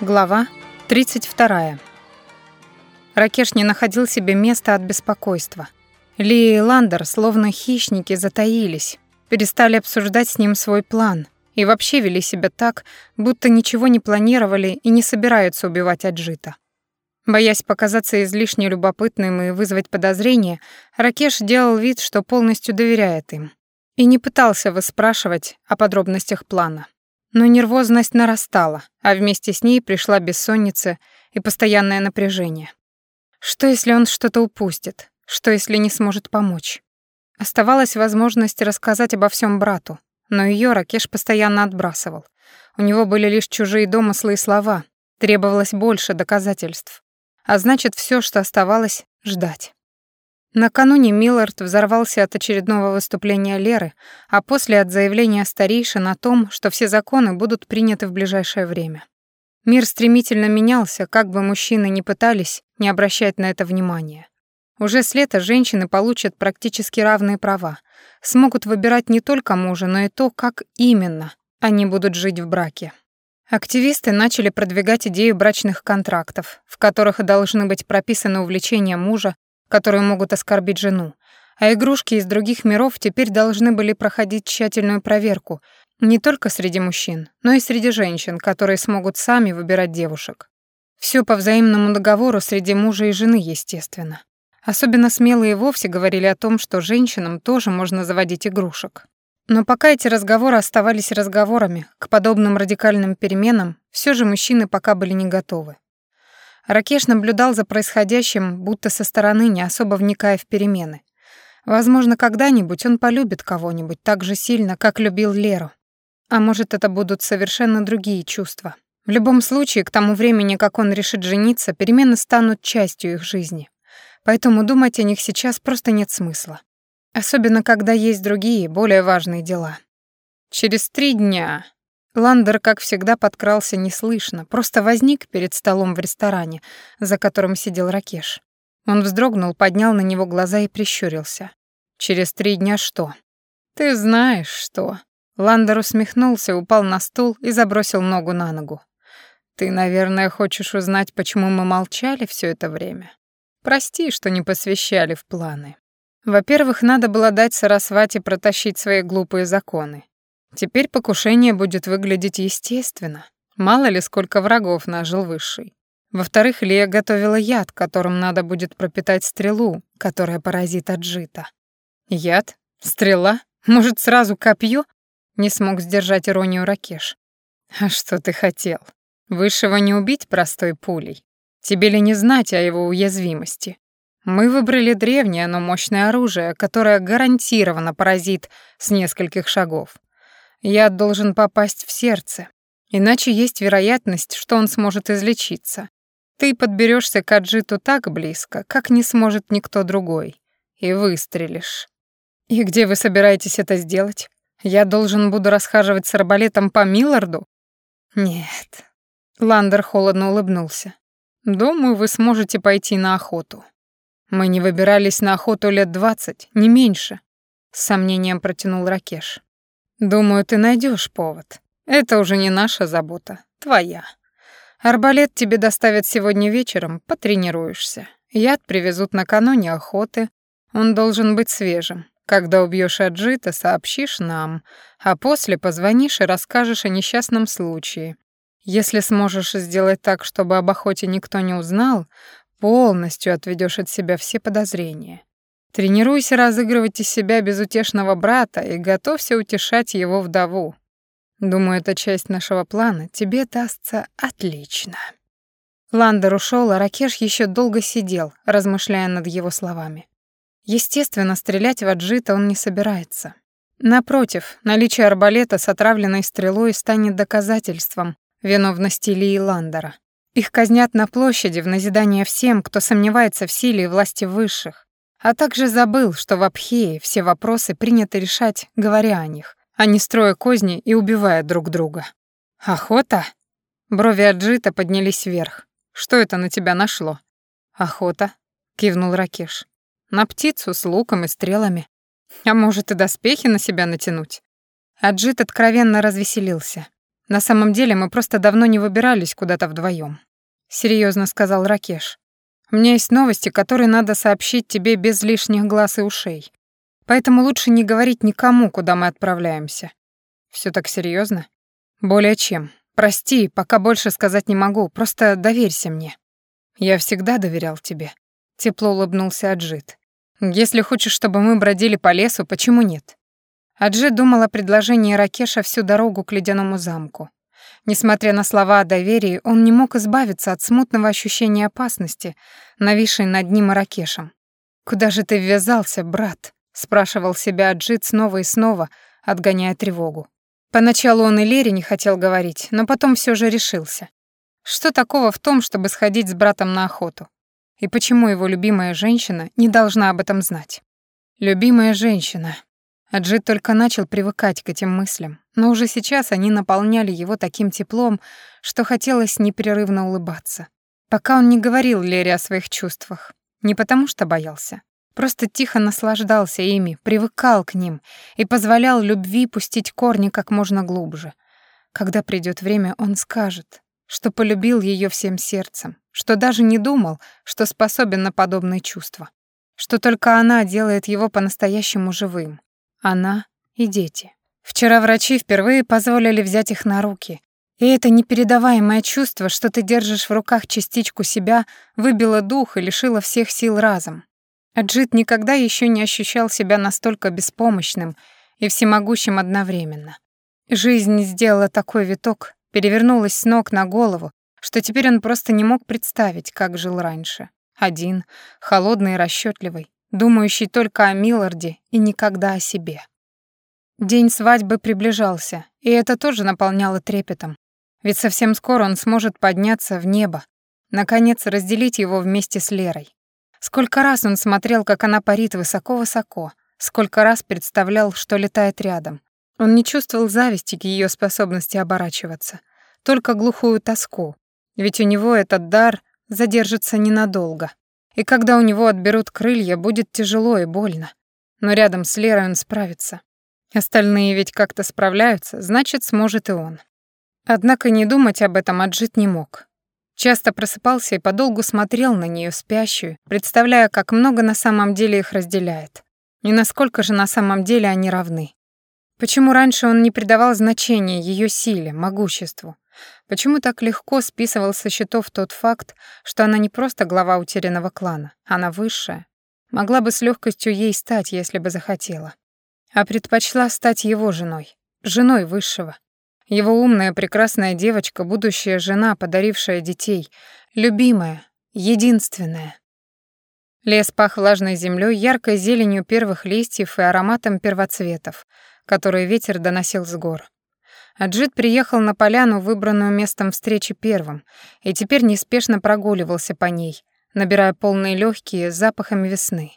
Глава 32. Ракеш не находил себе места от беспокойства. Лия и Ландер, словно хищники, затаились, перестали обсуждать с ним свой план и вообще вели себя так, будто ничего не планировали и не собираются убивать Аджита. Боясь показаться излишне любопытным и вызвать подозрения, Ракеш делал вид, что полностью доверяет им, и не пытался выспрашивать о подробностях плана. Но нервозность нарастала, а вместе с ней пришла бессонница и постоянное напряжение. Что, если он что-то упустит? Что, если не сможет помочь? Оставалась возможность рассказать обо всем брату, но ее Ракеш постоянно отбрасывал. У него были лишь чужие домыслы и слова, требовалось больше доказательств. А значит, все, что оставалось — ждать. Накануне Миллард взорвался от очередного выступления Леры, а после от заявления старейшин о том, что все законы будут приняты в ближайшее время. Мир стремительно менялся, как бы мужчины ни пытались не обращать на это внимания. Уже с лета женщины получат практически равные права, смогут выбирать не только мужа, но и то, как именно они будут жить в браке. Активисты начали продвигать идею брачных контрактов, в которых должны быть прописаны увлечения мужа, которые могут оскорбить жену, а игрушки из других миров теперь должны были проходить тщательную проверку не только среди мужчин, но и среди женщин, которые смогут сами выбирать девушек. Все по взаимному договору среди мужа и жены, естественно. Особенно смелые вовсе говорили о том, что женщинам тоже можно заводить игрушек. Но пока эти разговоры оставались разговорами, к подобным радикальным переменам все же мужчины пока были не готовы. Ракеш наблюдал за происходящим, будто со стороны, не особо вникая в перемены. Возможно, когда-нибудь он полюбит кого-нибудь так же сильно, как любил Леру. А может, это будут совершенно другие чувства. В любом случае, к тому времени, как он решит жениться, перемены станут частью их жизни. Поэтому думать о них сейчас просто нет смысла. Особенно, когда есть другие, более важные дела. Через три дня Ландер, как всегда, подкрался неслышно, просто возник перед столом в ресторане, за которым сидел Ракеш. Он вздрогнул, поднял на него глаза и прищурился. «Через три дня что?» «Ты знаешь, что...» Ландер усмехнулся, упал на стул и забросил ногу на ногу. «Ты, наверное, хочешь узнать, почему мы молчали все это время? Прости, что не посвящали в планы. Во-первых, надо было дать Сарасвати протащить свои глупые законы. Теперь покушение будет выглядеть естественно. Мало ли, сколько врагов нажил Высший. Во-вторых, Лия готовила яд, которым надо будет пропитать стрелу, которая поразит Аджита. Яд? Стрела? Может, сразу копье? Не смог сдержать иронию Ракеш. А что ты хотел? Высшего не убить простой пулей. Тебе ли не знать о его уязвимости? Мы выбрали древнее, но мощное оружие, которое гарантированно поразит с нескольких шагов. Яд должен попасть в сердце, иначе есть вероятность, что он сможет излечиться. Ты подберешься к Аджиту так близко, как не сможет никто другой, и выстрелишь. И где вы собираетесь это сделать? Я должен буду расхаживать с арбалетом по Милларду? Нет. Ландер холодно улыбнулся. Думаю, вы сможете пойти на охоту. Мы не выбирались на охоту лет двадцать, не меньше. С сомнением протянул Ракеш. Думаю, ты найдешь повод. Это уже не наша забота, твоя. Арбалет тебе доставят сегодня вечером, потренируешься. Яд привезут накануне охоты. Он должен быть свежим. Когда убьешь Аджита, сообщишь нам, а после позвонишь и расскажешь о несчастном случае. Если сможешь сделать так, чтобы об охоте никто не узнал, полностью отведешь от себя все подозрения. Тренируйся разыгрывать из себя безутешного брата и готовься утешать его вдову. Думаю, эта часть нашего плана тебе дастся отлично». Ландер ушел, а Ракеш еще долго сидел, размышляя над его словами. Естественно, стрелять в Аджита он не собирается. Напротив, наличие арбалета с отравленной стрелой станет доказательством виновности Лии и Ландера. Их казнят на площади в назидание всем, кто сомневается в силе и власти высших, а также забыл, что в Абхее все вопросы принято решать, говоря о них, а не строя козни и убивая друг друга. «Охота?» Брови Аджита поднялись вверх. «Что это на тебя нашло?» «Охота», — кивнул Ракеш. «На птицу с луком и стрелами. А может, и доспехи на себя натянуть?» Аджит откровенно развеселился. На самом деле мы просто давно не выбирались куда-то вдвоем. Серьезно сказал Ракеш. У меня есть новости, которые надо сообщить тебе без лишних глаз и ушей. Поэтому лучше не говорить никому, куда мы отправляемся. Все так серьезно? Более чем. Прости, пока больше сказать не могу, просто доверься мне. Я всегда доверял тебе. Тепло улыбнулся Аджит. Если хочешь, чтобы мы бродили по лесу, почему нет? Аджит думал о предложении Ракеша всю дорогу к ледяному замку. Несмотря на слова о доверии, он не мог избавиться от смутного ощущения опасности, нависшей над ним Ракешем. «Куда же ты ввязался, брат?» — спрашивал себя Аджит снова и снова, отгоняя тревогу. Поначалу он и Лере не хотел говорить, но потом все же решился. Что такого в том, чтобы сходить с братом на охоту? И почему его любимая женщина не должна об этом знать? Любимая женщина. Аджит только начал привыкать к этим мыслям, но уже сейчас они наполняли его таким теплом, что хотелось непрерывно улыбаться. Пока он не говорил Лере о своих чувствах. Не потому что боялся. Просто тихо наслаждался ими, привыкал к ним и позволял любви пустить корни как можно глубже. Когда придет время, он скажет, что полюбил ее всем сердцем, что даже не думал, что способен на подобные чувства, что только она делает его по-настоящему живым. Она и дети. Вчера врачи впервые позволили взять их на руки, и это непередаваемое чувство, что ты держишь в руках частичку себя, выбило дух и лишило всех сил разом. Аджит никогда еще не ощущал себя настолько беспомощным и всемогущим одновременно. Жизнь сделала такой виток, перевернулась с ног на голову, что теперь он просто не мог представить, как жил раньше. Один, холодный и расчетливый, думающий только о Милларде и никогда о себе. День свадьбы приближался, и это тоже наполняло трепетом. Ведь совсем скоро он сможет подняться в небо, наконец разделить его вместе с Лерой. Сколько раз он смотрел, как она парит высоко-высоко, сколько раз представлял, что летает рядом. Он не чувствовал зависти к ее способности оборачиваться, только глухую тоску, ведь у него этот дар задержится ненадолго. И когда у него отберут крылья, будет тяжело и больно. Но рядом с Лерой он справится. Остальные ведь как-то справляются, значит, сможет и он. Однако не думать об этом Аджит не мог. Часто просыпался и подолгу смотрел на нее спящую, представляя, как много на самом деле их разделяет. И насколько же на самом деле они равны. Почему раньше он не придавал значения ее силе, могуществу? Почему так легко списывал со счетов тот факт, что она не просто глава утерянного клана, она высшая? Могла бы с легкостью ей стать, если бы захотела. А предпочла стать его женой, женой высшего. Его умная, прекрасная девочка, будущая жена, подарившая детей, любимая, единственная. Лес пах влажной землей, яркой зеленью первых листьев и ароматом первоцветов, которые ветер доносил с гор. Аджит приехал на поляну, выбранную местом встречи первым, и теперь неспешно прогуливался по ней, набирая полные легкие запахами весны.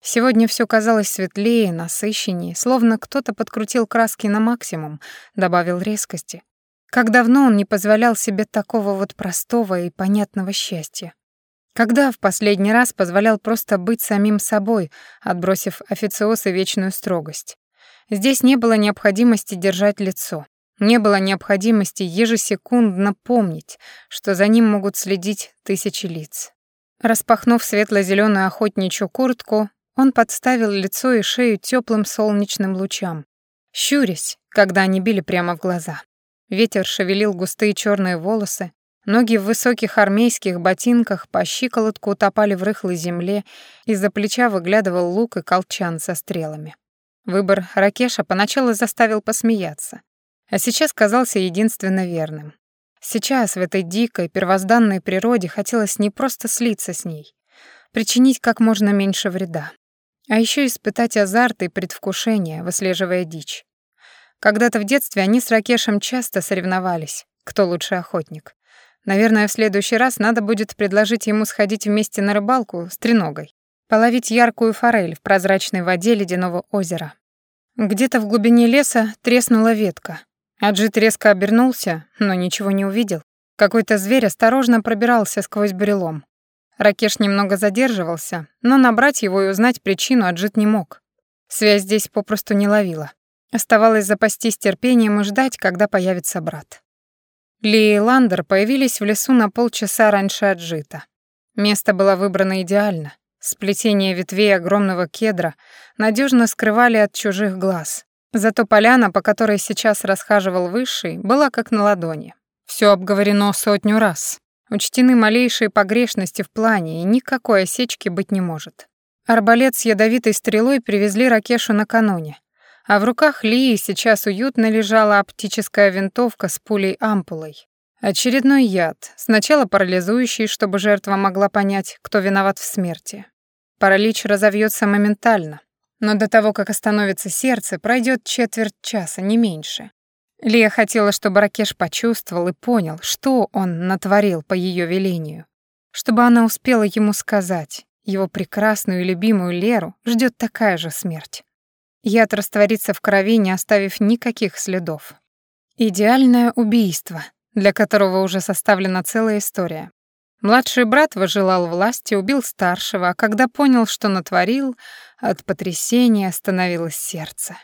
Сегодня все казалось светлее, насыщеннее, словно кто-то подкрутил краски на максимум, добавил резкости. Как давно он не позволял себе такого вот простого и понятного счастья. Когда в последний раз позволял просто быть самим собой, отбросив официоз и вечную строгость. Здесь не было необходимости держать лицо. Не было необходимости ежесекундно помнить, что за ним могут следить тысячи лиц. Распахнув светло-зеленую охотничью куртку, он подставил лицо и шею теплым солнечным лучам, щурясь, когда они били прямо в глаза. Ветер шевелил густые черные волосы, ноги в высоких армейских ботинках по щиколотку утопали в рыхлой земле, из-за плеча выглядывал лук и колчан со стрелами. Выбор Ракеша поначалу заставил посмеяться а сейчас казался единственно верным. Сейчас в этой дикой, первозданной природе хотелось не просто слиться с ней, причинить как можно меньше вреда, а еще испытать азарт и предвкушение, выслеживая дичь. Когда-то в детстве они с Ракешем часто соревновались, кто лучший охотник. Наверное, в следующий раз надо будет предложить ему сходить вместе на рыбалку с треногой, половить яркую форель в прозрачной воде ледяного озера. Где-то в глубине леса треснула ветка, Аджит резко обернулся, но ничего не увидел. Какой-то зверь осторожно пробирался сквозь бурелом. Ракеш немного задерживался, но набрать его и узнать причину Аджит не мог. Связь здесь попросту не ловила. Оставалось запастись терпением и ждать, когда появится брат. Лия и Ландер появились в лесу на полчаса раньше Аджита. Место было выбрано идеально. Сплетение ветвей огромного кедра надежно скрывали от чужих глаз. Зато поляна, по которой сейчас расхаживал Высший, была как на ладони. Все обговорено сотню раз. Учтены малейшие погрешности в плане, и никакой осечки быть не может. Арбалет с ядовитой стрелой привезли Ракешу накануне, а в руках Лии сейчас уютно лежала оптическая винтовка с пулей-ампулой. Очередной яд, сначала парализующий, чтобы жертва могла понять, кто виноват в смерти. Паралич разовьется моментально, но до того, как остановится сердце, пройдет четверть часа, не меньше. Лия хотела, чтобы Ракеш почувствовал и понял, что он натворил по ее велению. Чтобы она успела ему сказать, его прекрасную и любимую Леру ждет такая же смерть. Яд растворится в крови, не оставив никаких следов. Идеальное убийство, для которого уже составлена целая история. Младший брат выжелал власти, убил старшего, а когда понял, что натворил, от потрясения остановилось сердце.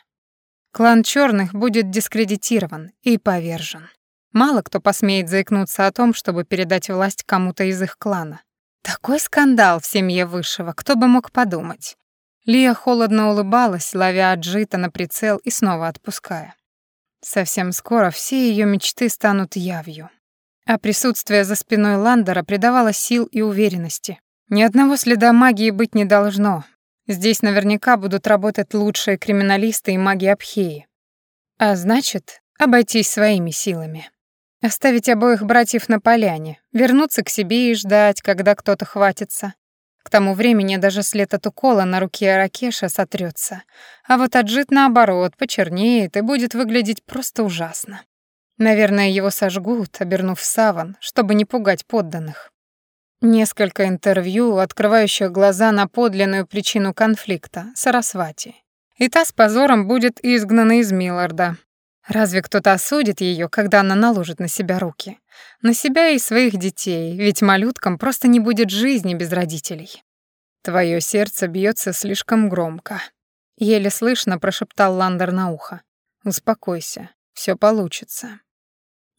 Клан Черных будет дискредитирован и повержен. Мало кто посмеет заикнуться о том, чтобы передать власть кому-то из их клана. Такой скандал в семье Высшего, кто бы мог подумать. Лия холодно улыбалась, ловя Аджита на прицел и снова отпуская. Совсем скоро все ее мечты станут явью. А присутствие за спиной Ландера придавало сил и уверенности. Ни одного следа магии быть не должно. Здесь наверняка будут работать лучшие криминалисты и маги Абхеи. А значит, обойтись своими силами. Оставить обоих братьев на поляне, вернуться к себе и ждать, когда кто-то хватится. К тому времени даже след от укола на руке Аракеша сотрется, а вот Аджит, наоборот, почернеет и будет выглядеть просто ужасно. Наверное, его сожгут, обернув саван, чтобы не пугать подданных. Несколько интервью, открывающих глаза на подлинную причину конфликта — Сарасвати. И та с позором будет изгнана из Милларда. Разве кто-то осудит ее, когда она наложит на себя руки? На себя и своих детей, ведь малюткам просто не будет жизни без родителей. Твое сердце бьется слишком громко. Еле слышно прошептал Ландер на ухо. Успокойся, все получится.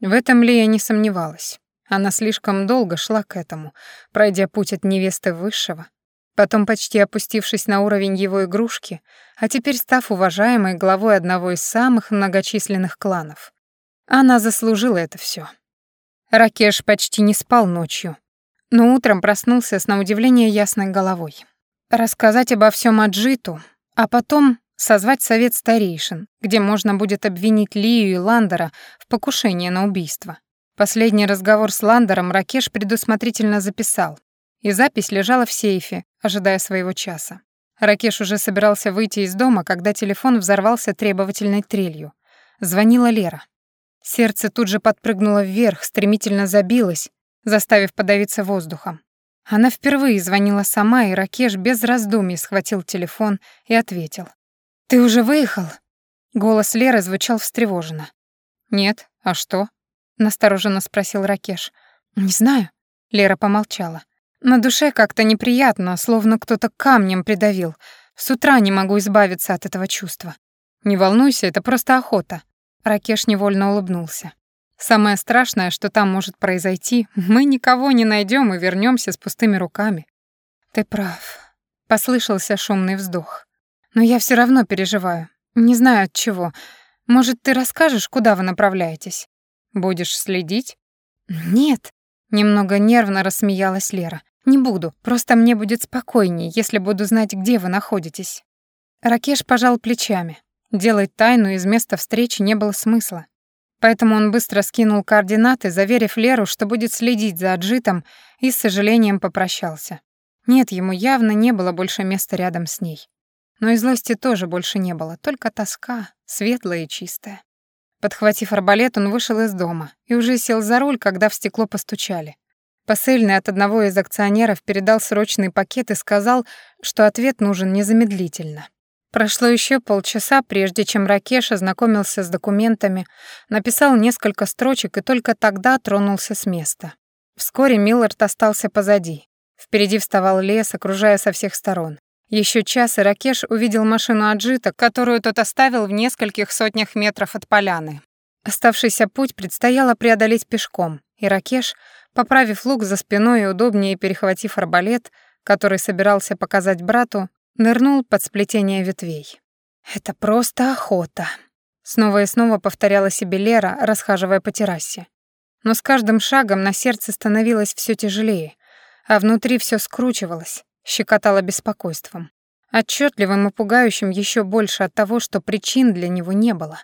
В этом Лия не сомневалась. Она слишком долго шла к этому, пройдя путь от невесты высшего, потом почти опустившись на уровень его игрушки, а теперь став уважаемой главой одного из самых многочисленных кланов. Она заслужила это все. Ракеш почти не спал ночью, но утром проснулся с на удивление ясной головой. Рассказать обо всем Аджиту, а потом созвать совет старейшин, где можно будет обвинить Лию и Ландера в покушении на убийство. Последний разговор с Ландером Ракеш предусмотрительно записал, и запись лежала в сейфе, ожидая своего часа. Ракеш уже собирался выйти из дома, когда телефон взорвался требовательной трелью. Звонила Лера. Сердце тут же подпрыгнуло вверх, стремительно забилось, заставив подавиться воздухом. Она впервые звонила сама, и Ракеш без раздумий схватил телефон и ответил. «Ты уже выехал?» Голос Леры звучал встревоженно. «Нет, а что?» — настороженно спросил Ракеш. «Не знаю». Лера помолчала. «На душе как-то неприятно, словно кто-то камнем придавил. С утра не могу избавиться от этого чувства. Не волнуйся, это просто охота. Ракеш невольно улыбнулся. Самое страшное, что там может произойти, мы никого не найдем и вернемся с пустыми руками. Ты прав. Послышался шумный вздох. Но я все равно переживаю. Не знаю от чего. Может, ты расскажешь, куда вы направляетесь? Будешь следить? Нет. Немного нервно рассмеялась Лера. Не буду. Просто мне будет спокойнее, если буду знать, где вы находитесь. Ракеш пожал плечами. Делать тайну из места встречи не было смысла. Поэтому он быстро скинул координаты, заверив Леру, что будет следить за Аджитом, и с сожалением попрощался. Нет, ему явно не было больше места рядом с ней. Но и злости тоже больше не было, только тоска, светлая и чистая. Подхватив арбалет, он вышел из дома и уже сел за руль, когда в стекло постучали. Посыльный от одного из акционеров передал срочный пакет и сказал, что ответ нужен незамедлительно. Прошло еще полчаса, прежде чем Ракеш ознакомился с документами, написал несколько строчек и только тогда тронулся с места. Вскоре Миллард остался позади. Впереди вставал лес, окружая со всех сторон. Еще час, и Ракеш увидел машину Аджита, которую тот оставил в нескольких сотнях метров от поляны. Оставшийся путь предстояло преодолеть пешком, и Ракеш, поправив лук за спиной и удобнее перехватив арбалет, который собирался показать брату, нырнул под сплетение ветвей. «Это просто охота», — снова и снова повторяла себе Лера, расхаживая по террасе. Но с каждым шагом на сердце становилось все тяжелее, а внутри все скручивалось, щекотало беспокойством. Отчетливым и пугающим еще больше от того, что причин для него не было.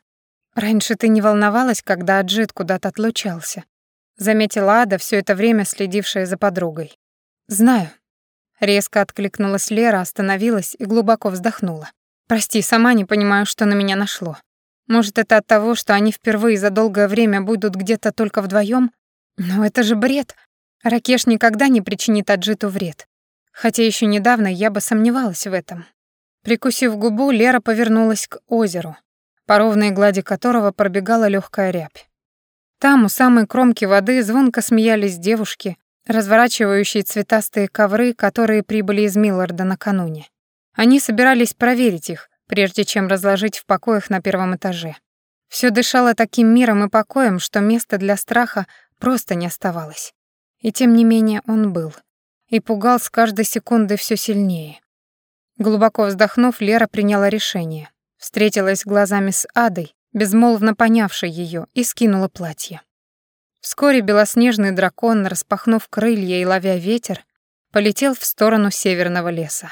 «Раньше ты не волновалась, когда Аджит куда-то отлучался», заметила Ада, все это время следившая за подругой. «Знаю». Резко откликнулась Лера, остановилась и глубоко вздохнула. «Прости, сама не понимаю, что на меня нашло. Может, это от того, что они впервые за долгое время будут где-то только вдвоем? Но это же бред. Ракеш никогда не причинит Аджиту вред. Хотя еще недавно я бы сомневалась в этом. Прикусив губу, Лера повернулась к озеру, по ровной глади которого пробегала легкая рябь. Там, у самой кромки воды, звонко смеялись девушки, разворачивающие цветастые ковры, которые прибыли из Милларда накануне. Они собирались проверить их, прежде чем разложить в покоях на первом этаже. Все дышало таким миром и покоем, что места для страха просто не оставалось. И тем не менее он был. И пугал с каждой секунды все сильнее. Глубоко вздохнув, Лера приняла решение. Встретилась глазами с Адой, безмолвно понявшей ее, и скинула платье. Вскоре белоснежный дракон, распахнув крылья и ловя ветер, полетел в сторону северного леса.